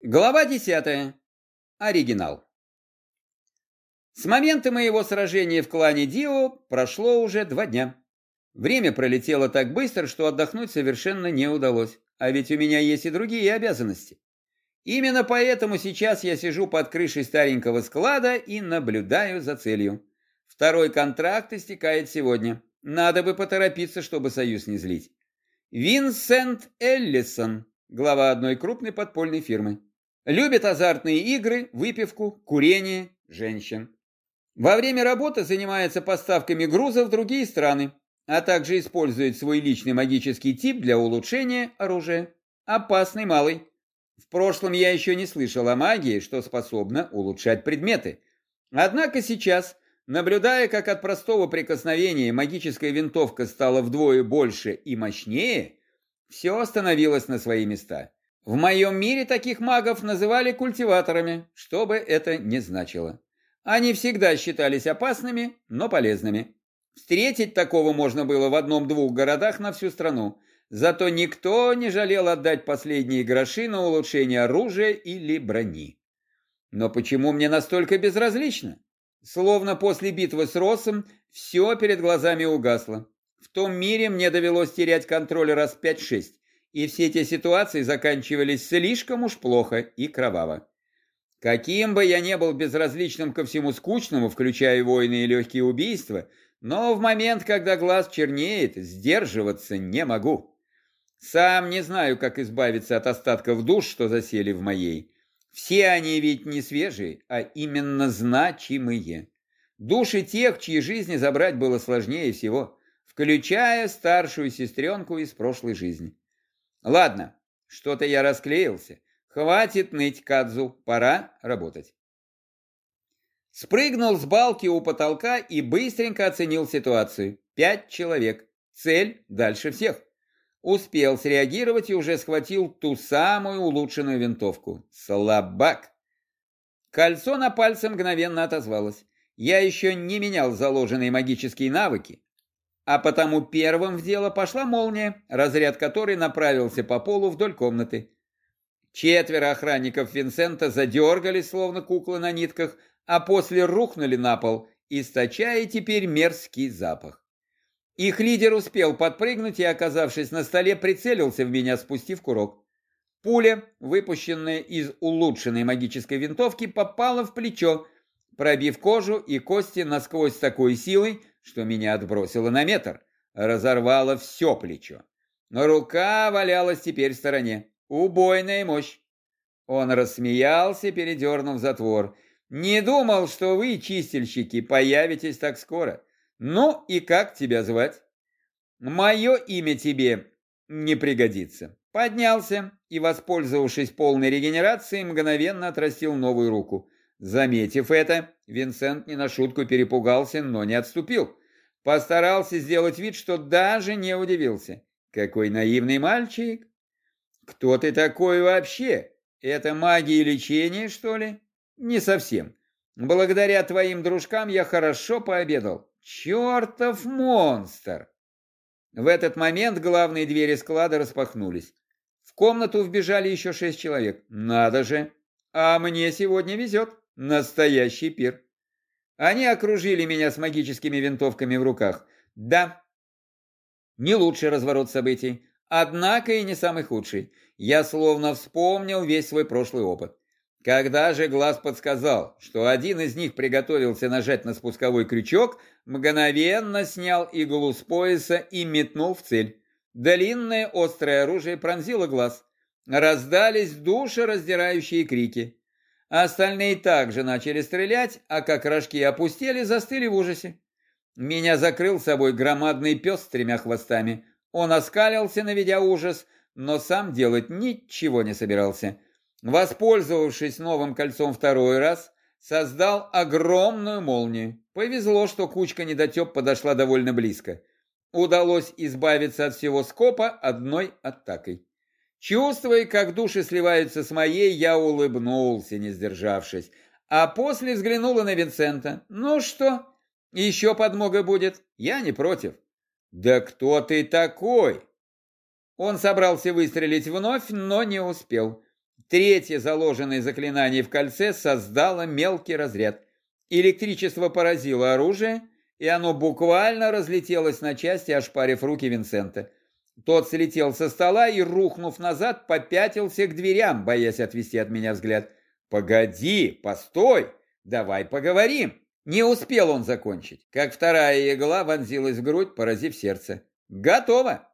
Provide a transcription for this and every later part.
Глава 10. Оригинал. С момента моего сражения в клане Дио прошло уже два дня. Время пролетело так быстро, что отдохнуть совершенно не удалось. А ведь у меня есть и другие обязанности. Именно поэтому сейчас я сижу под крышей старенького склада и наблюдаю за целью. Второй контракт истекает сегодня. Надо бы поторопиться, чтобы союз не злить. Винсент Эллисон, глава одной крупной подпольной фирмы. Любит азартные игры, выпивку, курение, женщин. Во время работы занимается поставками грузов в другие страны, а также использует свой личный магический тип для улучшения оружия. Опасный малый. В прошлом я еще не слышал о магии, что способна улучшать предметы. Однако сейчас, наблюдая, как от простого прикосновения магическая винтовка стала вдвое больше и мощнее, все остановилось на свои места. В моем мире таких магов называли культиваторами, что бы это ни значило. Они всегда считались опасными, но полезными. Встретить такого можно было в одном-двух городах на всю страну. Зато никто не жалел отдать последние гроши на улучшение оружия или брони. Но почему мне настолько безразлично? Словно после битвы с Росом все перед глазами угасло. В том мире мне довелось терять контроль раз пять-шесть и все эти ситуации заканчивались слишком уж плохо и кроваво. Каким бы я не был безразличным ко всему скучному, включая войны и легкие убийства, но в момент, когда глаз чернеет, сдерживаться не могу. Сам не знаю, как избавиться от остатков душ, что засели в моей. Все они ведь не свежие, а именно значимые. Души тех, чьи жизни забрать было сложнее всего, включая старшую сестренку из прошлой жизни. Ладно, что-то я расклеился. Хватит ныть, Кадзу, пора работать. Спрыгнул с балки у потолка и быстренько оценил ситуацию. Пять человек. Цель дальше всех. Успел среагировать и уже схватил ту самую улучшенную винтовку. Слабак. Кольцо на пальце мгновенно отозвалось. Я еще не менял заложенные магические навыки, а потому первым в дело пошла молния, разряд которой направился по полу вдоль комнаты. Четверо охранников Винсента задергались, словно куклы на нитках, а после рухнули на пол, источая теперь мерзкий запах. Их лидер успел подпрыгнуть и, оказавшись на столе, прицелился в меня, спустив курок. Пуля, выпущенная из улучшенной магической винтовки, попала в плечо, пробив кожу и кости насквозь с такой силой, что меня отбросило на метр, разорвало все плечо. Но рука валялась теперь в стороне. Убойная мощь. Он рассмеялся, передернув затвор. «Не думал, что вы, чистильщики, появитесь так скоро. Ну и как тебя звать?» «Мое имя тебе не пригодится». Поднялся и, воспользовавшись полной регенерацией, мгновенно отрастил новую руку. Заметив это, Винсент не на шутку перепугался, но не отступил. Постарался сделать вид, что даже не удивился. Какой наивный мальчик! Кто ты такой вообще? Это магия лечения, что ли? Не совсем. Благодаря твоим дружкам я хорошо пообедал. Чертов монстр! В этот момент главные двери склада распахнулись. В комнату вбежали еще шесть человек. Надо же! А мне сегодня везет. Настоящий пир. Они окружили меня с магическими винтовками в руках. Да, не лучший разворот событий, однако и не самый худший. Я словно вспомнил весь свой прошлый опыт. Когда же глаз подсказал, что один из них приготовился нажать на спусковой крючок, мгновенно снял иглу с пояса и метнул в цель. Длинное острое оружие пронзило глаз. Раздались душераздирающие крики. Остальные также начали стрелять, а как рожки опустили, застыли в ужасе. Меня закрыл собой громадный пес с тремя хвостами. Он оскалился, наведя ужас, но сам делать ничего не собирался. Воспользовавшись новым кольцом второй раз, создал огромную молнию. Повезло, что кучка недотеп подошла довольно близко. Удалось избавиться от всего скопа одной атакой. Чувствуя, как души сливаются с моей, я улыбнулся, не сдержавшись. А после взглянула на Винсента. «Ну что, еще подмога будет? Я не против». «Да кто ты такой?» Он собрался выстрелить вновь, но не успел. Третье заложенное заклинание в кольце создало мелкий разряд. Электричество поразило оружие, и оно буквально разлетелось на части, ошпарив руки Винсента. Тот слетел со стола и, рухнув назад, попятился к дверям, боясь отвести от меня взгляд. «Погоди, постой, давай поговорим!» Не успел он закончить, как вторая игла вонзилась в грудь, поразив сердце. «Готово!»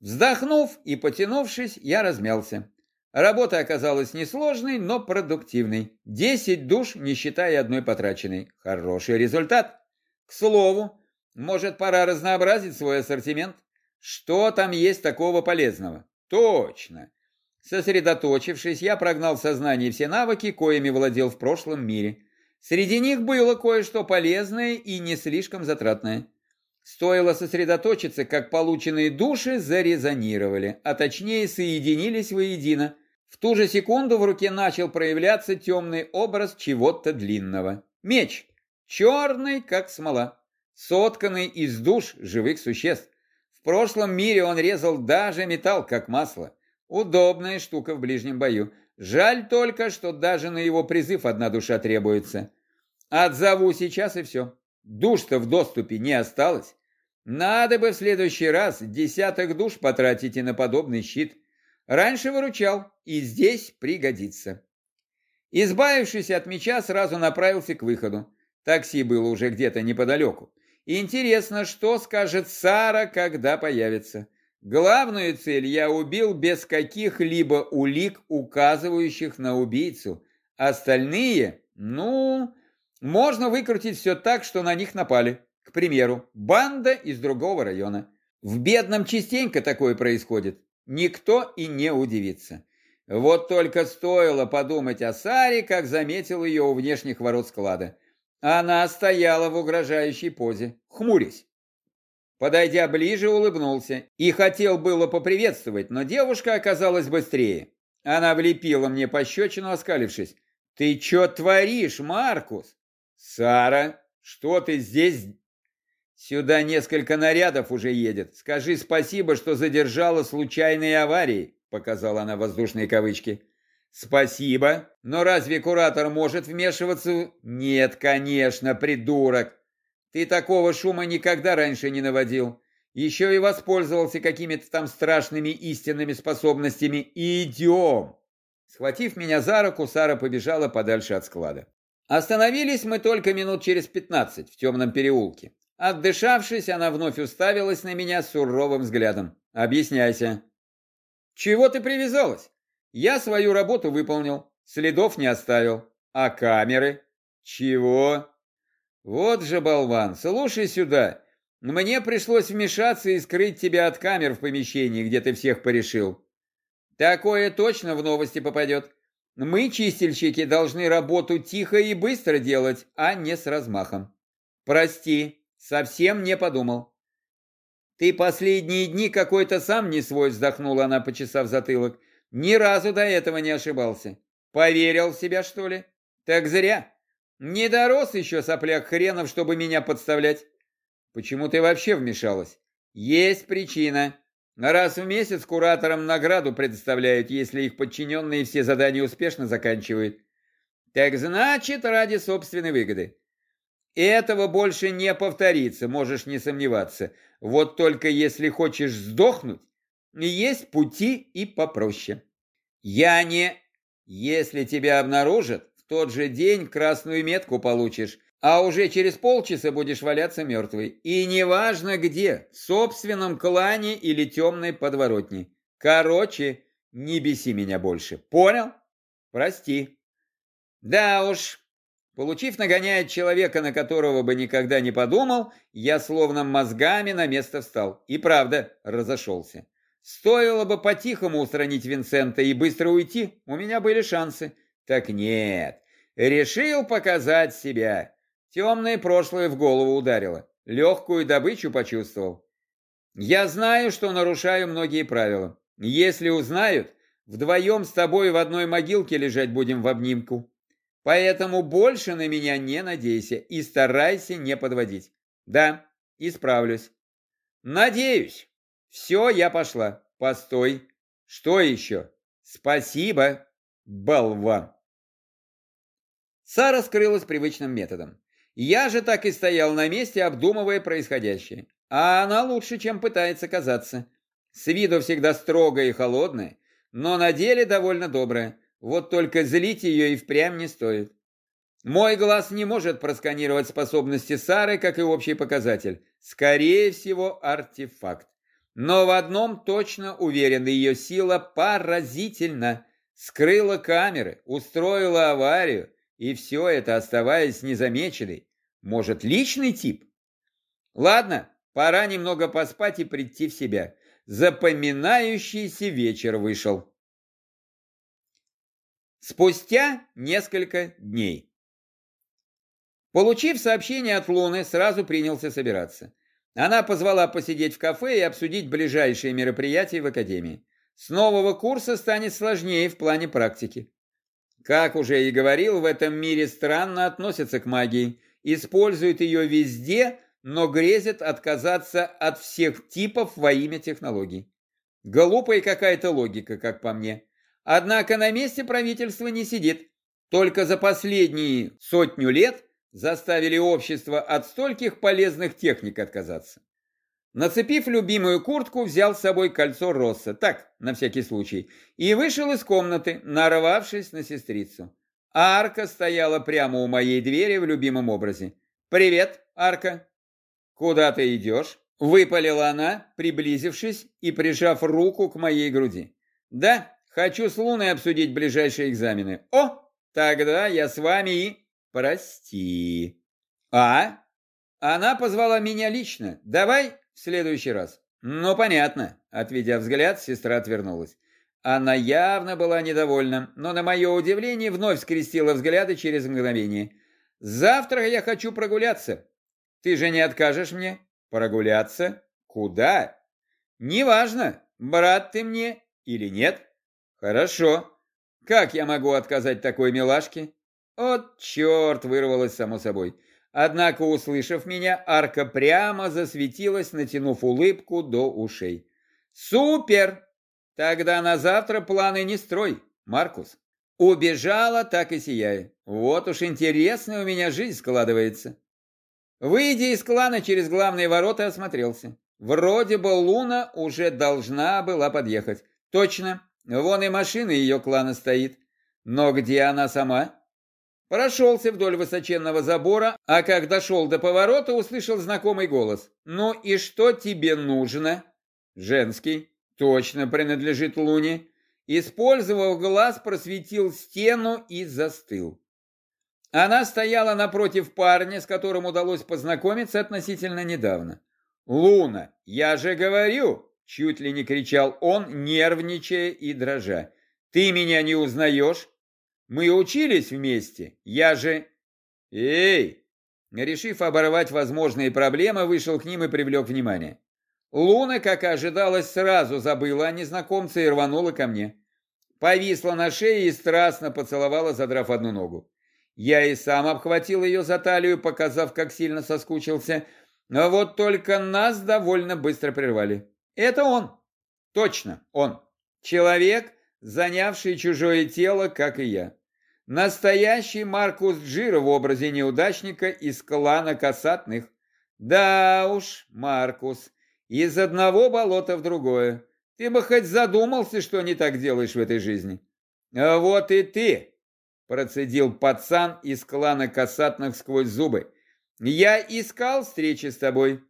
Вздохнув и потянувшись, я размялся. Работа оказалась несложной, но продуктивной. Десять душ, не считая одной потраченной. Хороший результат. К слову, может, пора разнообразить свой ассортимент? Что там есть такого полезного? Точно. Сосредоточившись, я прогнал в сознании все навыки, коими владел в прошлом мире. Среди них было кое-что полезное и не слишком затратное. Стоило сосредоточиться, как полученные души зарезонировали, а точнее соединились воедино. В ту же секунду в руке начал проявляться темный образ чего-то длинного. Меч, черный, как смола, сотканный из душ живых существ. Прошлом мире он резал даже металл, как масло. Удобная штука в ближнем бою. Жаль только, что даже на его призыв одна душа требуется. Отзову сейчас и все. Душ-то в доступе не осталось. Надо бы в следующий раз десяток душ потратить и на подобный щит. Раньше выручал, и здесь пригодится. Избавившись от меча, сразу направился к выходу. Такси было уже где-то неподалеку. Интересно, что скажет Сара, когда появится. Главную цель я убил без каких-либо улик, указывающих на убийцу. Остальные, ну, можно выкрутить все так, что на них напали. К примеру, банда из другого района. В бедном частенько такое происходит. Никто и не удивится. Вот только стоило подумать о Саре, как заметил ее у внешних ворот склада. Она стояла в угрожающей позе, хмурясь. Подойдя ближе, улыбнулся и хотел было поприветствовать, но девушка оказалась быстрее. Она влепила мне пощечину, оскалившись. «Ты что творишь, Маркус?» «Сара, что ты здесь?» «Сюда несколько нарядов уже едет. Скажи спасибо, что задержала случайные аварии», показала она воздушные кавычки. «Спасибо, но разве куратор может вмешиваться?» «Нет, конечно, придурок. Ты такого шума никогда раньше не наводил. Еще и воспользовался какими-то там страшными истинными способностями. Идем!» Схватив меня за руку, Сара побежала подальше от склада. Остановились мы только минут через пятнадцать в темном переулке. Отдышавшись, она вновь уставилась на меня суровым взглядом. «Объясняйся». «Чего ты привязалась? Я свою работу выполнил, следов не оставил. А камеры?» «Чего?» «Вот же болван, слушай сюда. Мне пришлось вмешаться и скрыть тебя от камер в помещении, где ты всех порешил. Такое точно в новости попадет. Мы, чистильщики, должны работу тихо и быстро делать, а не с размахом. Прости, совсем не подумал. Ты последние дни какой-то сам не свой, вздохнула она, почесав затылок. Ни разу до этого не ошибался. Поверил в себя, что ли? Так зря. Не дорос еще сопляк хренов, чтобы меня подставлять. Почему ты вообще вмешалась? Есть причина. Раз в месяц кураторам награду предоставляют, если их подчиненные все задания успешно заканчивают. Так значит, ради собственной выгоды. Этого больше не повторится, можешь не сомневаться. Вот только если хочешь сдохнуть, есть пути и попроще. Я не... Если тебя обнаружат, в тот же день красную метку получишь, а уже через полчаса будешь валяться мертвый. И неважно где, в собственном клане или темной подворотне. Короче, не беси меня больше. Понял? Прости. Да уж, получив нагоняет человека, на которого бы никогда не подумал, я словно мозгами на место встал. И правда, разошелся. Стоило бы по-тихому устранить Винсента и быстро уйти, у меня были шансы. Так нет, решил показать себя. Темное прошлое в голову ударило. Легкую добычу почувствовал. Я знаю, что нарушаю многие правила. Если узнают, вдвоем с тобой в одной могилке лежать будем в обнимку. Поэтому больше на меня не надейся и старайся не подводить. Да, исправлюсь. Надеюсь. Все, я пошла. Постой. Что еще? Спасибо, болван. Сара скрылась привычным методом. Я же так и стоял на месте, обдумывая происходящее. А она лучше, чем пытается казаться. С виду всегда строгая и холодная, но на деле довольно добрая. Вот только злить ее и впрямь не стоит. Мой глаз не может просканировать способности Сары, как и общий показатель. Скорее всего, артефакт. Но в одном точно уверен, ее сила поразительна. Скрыла камеры, устроила аварию, и все это оставаясь незамеченной. Может, личный тип? Ладно, пора немного поспать и прийти в себя. Запоминающийся вечер вышел. Спустя несколько дней. Получив сообщение от Луны, сразу принялся собираться. Она позвала посидеть в кафе и обсудить ближайшие мероприятия в Академии. С нового курса станет сложнее в плане практики. Как уже и говорил, в этом мире странно относятся к магии, используют ее везде, но грезят отказаться от всех типов во имя технологий. Глупая какая-то логика, как по мне. Однако на месте правительства не сидит. Только за последние сотню лет заставили общество от стольких полезных техник отказаться. Нацепив любимую куртку, взял с собой кольцо Росса, так, на всякий случай, и вышел из комнаты, нарвавшись на сестрицу. Арка стояла прямо у моей двери в любимом образе. «Привет, Арка!» «Куда ты идешь?» — выпалила она, приблизившись и прижав руку к моей груди. «Да, хочу с Луной обсудить ближайшие экзамены. О, тогда я с вами и...» прости. А? Она позвала меня лично. Давай в следующий раз. Ну, понятно. Отведя взгляд, сестра отвернулась. Она явно была недовольна, но на мое удивление вновь скрестила взгляды через мгновение. «Завтра я хочу прогуляться. Ты же не откажешь мне?» «Прогуляться? Куда?» «Неважно, брат ты мне или нет». «Хорошо. Как я могу отказать такой милашке?» «От черт!» — вырвалось само собой. Однако, услышав меня, арка прямо засветилась, натянув улыбку до ушей. «Супер! Тогда на завтра планы не строй, Маркус!» Убежала, так и сияя. Вот уж интересная у меня жизнь складывается. Выйдя из клана через главные ворота, осмотрелся. Вроде бы Луна уже должна была подъехать. Точно, вон и машина ее клана стоит. Но где она сама? Прошелся вдоль высоченного забора, а как дошел до поворота, услышал знакомый голос. «Ну и что тебе нужно?» «Женский. Точно принадлежит Луне». Использовав глаз, просветил стену и застыл. Она стояла напротив парня, с которым удалось познакомиться относительно недавно. «Луна, я же говорю!» — чуть ли не кричал он, нервничая и дрожа. «Ты меня не узнаешь? Мы учились вместе, я же... Эй! Решив оборвать возможные проблемы, вышел к ним и привлек внимание. Луна, как и ожидалось, сразу забыла о незнакомце и рванула ко мне. Повисла на шее и страстно поцеловала, задрав одну ногу. Я и сам обхватил ее за талию, показав, как сильно соскучился. Но вот только нас довольно быстро прервали. Это он. Точно, он. Человек, занявший чужое тело, как и я. Настоящий Маркус Джиро в образе неудачника из клана касатных. Да уж, Маркус, из одного болота в другое. Ты бы хоть задумался, что не так делаешь в этой жизни. А вот и ты, процедил пацан из клана касатных сквозь зубы. Я искал встречи с тобой.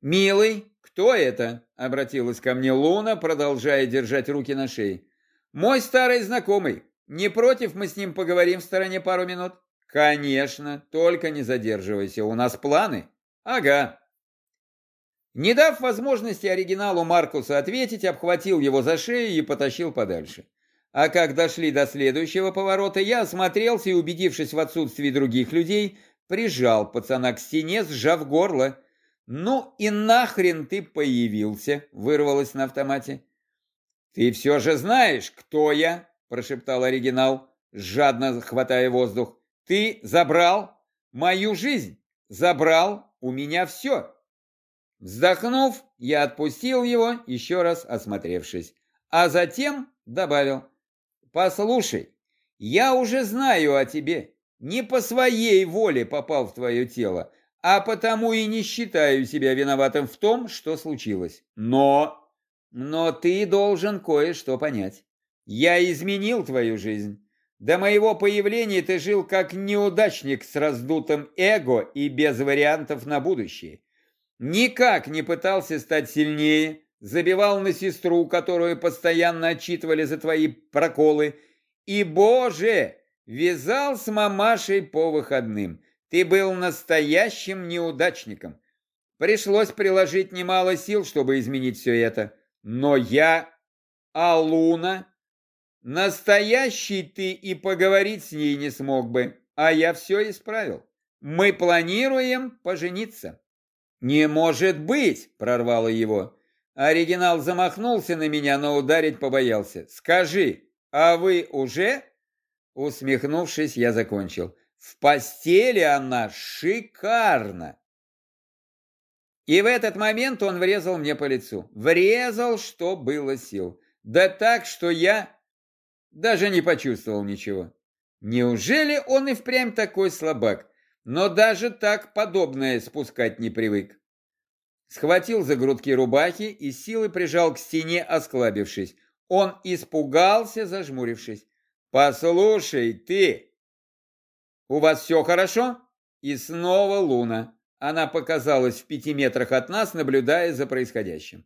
Милый, кто это? Обратилась ко мне Луна, продолжая держать руки на шее. Мой старый знакомый. Не против мы с ним поговорим в стороне пару минут? Конечно, только не задерживайся, у нас планы. Ага. Не дав возможности оригиналу Маркуса ответить, обхватил его за шею и потащил подальше. А как дошли до следующего поворота, я осмотрелся и, убедившись в отсутствии других людей, прижал пацана к стене, сжав горло. «Ну и нахрен ты появился?» — вырвалось на автомате. «Ты все же знаешь, кто я?» — прошептал оригинал, жадно хватая воздух. «Ты забрал мою жизнь, забрал у меня все». Вздохнув, я отпустил его, еще раз осмотревшись, а затем добавил. Послушай, я уже знаю о тебе. Не по своей воле попал в твое тело, а потому и не считаю себя виноватым в том, что случилось. Но... Но ты должен кое-что понять. Я изменил твою жизнь. До моего появления ты жил как неудачник с раздутым эго и без вариантов на будущее. Никак не пытался стать сильнее, забивал на сестру, которую постоянно отчитывали за твои проколы, и, боже, вязал с мамашей по выходным. Ты был настоящим неудачником. Пришлось приложить немало сил, чтобы изменить все это. Но я, Алуна, настоящий ты и поговорить с ней не смог бы, а я все исправил. Мы планируем пожениться. «Не может быть!» – прорвало его. Оригинал замахнулся на меня, но ударить побоялся. «Скажи, а вы уже?» Усмехнувшись, я закончил. «В постели она шикарна!» И в этот момент он врезал мне по лицу. Врезал, что было сил. Да так, что я даже не почувствовал ничего. Неужели он и впрямь такой слабак? но даже так подобное спускать не привык. Схватил за грудки рубахи и силой прижал к стене, осклабившись. Он испугался, зажмурившись. «Послушай, ты! У вас все хорошо?» И снова Луна. Она показалась в пяти метрах от нас, наблюдая за происходящим.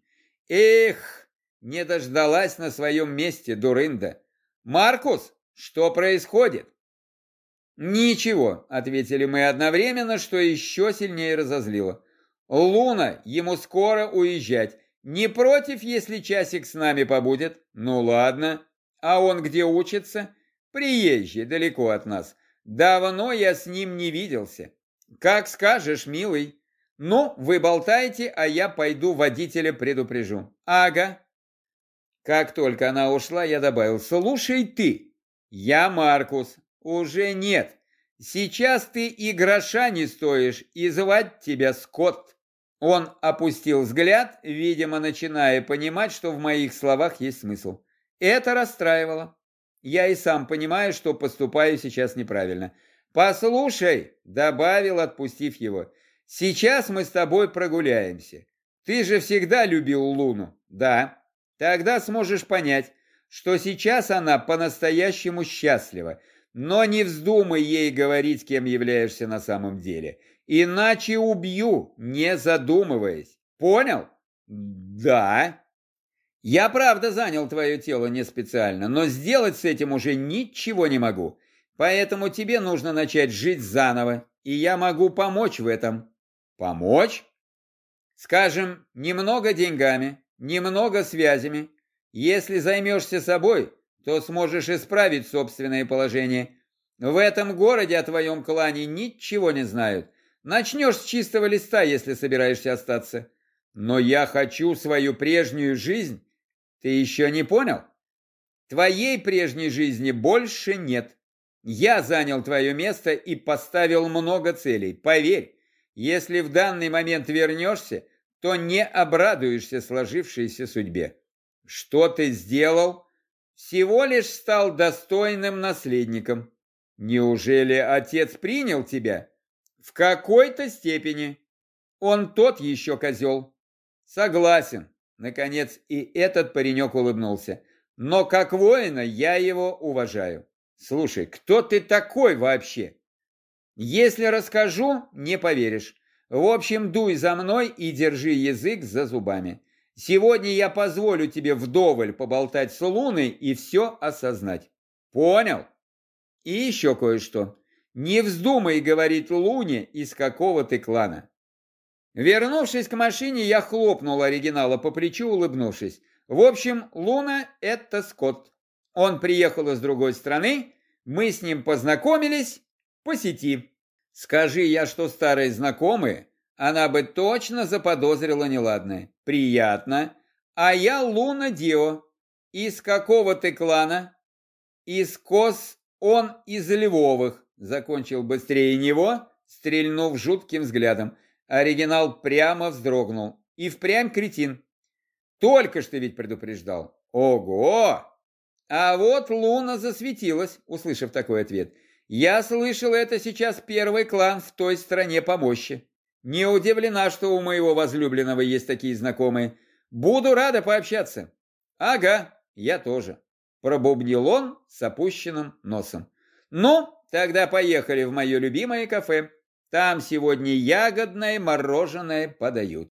«Эх, не дождалась на своем месте, дурында! Маркус, что происходит?» «Ничего», — ответили мы одновременно, что еще сильнее разозлило. «Луна, ему скоро уезжать. Не против, если часик с нами побудет? Ну ладно. А он где учится? Приезжий, далеко от нас. Давно я с ним не виделся. Как скажешь, милый. Ну, вы болтайте, а я пойду водителя предупрежу. Ага». Как только она ушла, я добавил, «Слушай ты, я Маркус, уже нет. Сейчас ты и гроша не стоишь, и звать тебя Скотт. Он опустил взгляд, видимо, начиная понимать, что в моих словах есть смысл. Это расстраивало. Я и сам понимаю, что поступаю сейчас неправильно. «Послушай», — добавил, отпустив его, — «сейчас мы с тобой прогуляемся. Ты же всегда любил Луну». «Да». «Тогда сможешь понять, что сейчас она по-настоящему счастлива, но не вздумай ей говорить, кем являешься на самом деле. Иначе убью, не задумываясь. Понял? Да. Я правда занял твое тело не специально, но сделать с этим уже ничего не могу. Поэтому тебе нужно начать жить заново, и я могу помочь в этом. Помочь? Скажем, немного деньгами, немного связями. Если займешься собой, то сможешь исправить собственное положение. В этом городе о твоем клане ничего не знают. Начнешь с чистого листа, если собираешься остаться. Но я хочу свою прежнюю жизнь. Ты еще не понял? Твоей прежней жизни больше нет. Я занял твое место и поставил много целей. Поверь, если в данный момент вернешься, то не обрадуешься сложившейся судьбе. Что ты сделал? всего лишь стал достойным наследником. Неужели отец принял тебя? В какой-то степени. Он тот еще козел. Согласен. Наконец и этот паренек улыбнулся. Но как воина я его уважаю. Слушай, кто ты такой вообще? Если расскажу, не поверишь. В общем, дуй за мной и держи язык за зубами. Сегодня я позволю тебе вдоволь поболтать с Луной и все осознать. Понял? И еще кое-что. Не вздумай говорить Луне, из какого ты клана. Вернувшись к машине, я хлопнул оригинала по плечу, улыбнувшись. В общем, Луна – это Скотт. Он приехал из другой страны, мы с ним познакомились по сети. Скажи я, что старые знакомые, она бы точно заподозрила неладное. Приятно. А я Луна Дио. Из какого ты клана? Из Кос... Он из Львовых. Закончил быстрее него, стрельнув жутким взглядом. Оригинал прямо вздрогнул. И впрямь кретин. Только что ведь предупреждал. Ого! А вот Луна засветилась, услышав такой ответ. Я слышал, это сейчас первый клан в той стране по мощи. Не удивлена, что у моего возлюбленного есть такие знакомые. Буду рада пообщаться. Ага, я тоже. Пробубнил он с опущенным носом. Ну, тогда поехали в мое любимое кафе. Там сегодня ягодное мороженое подают.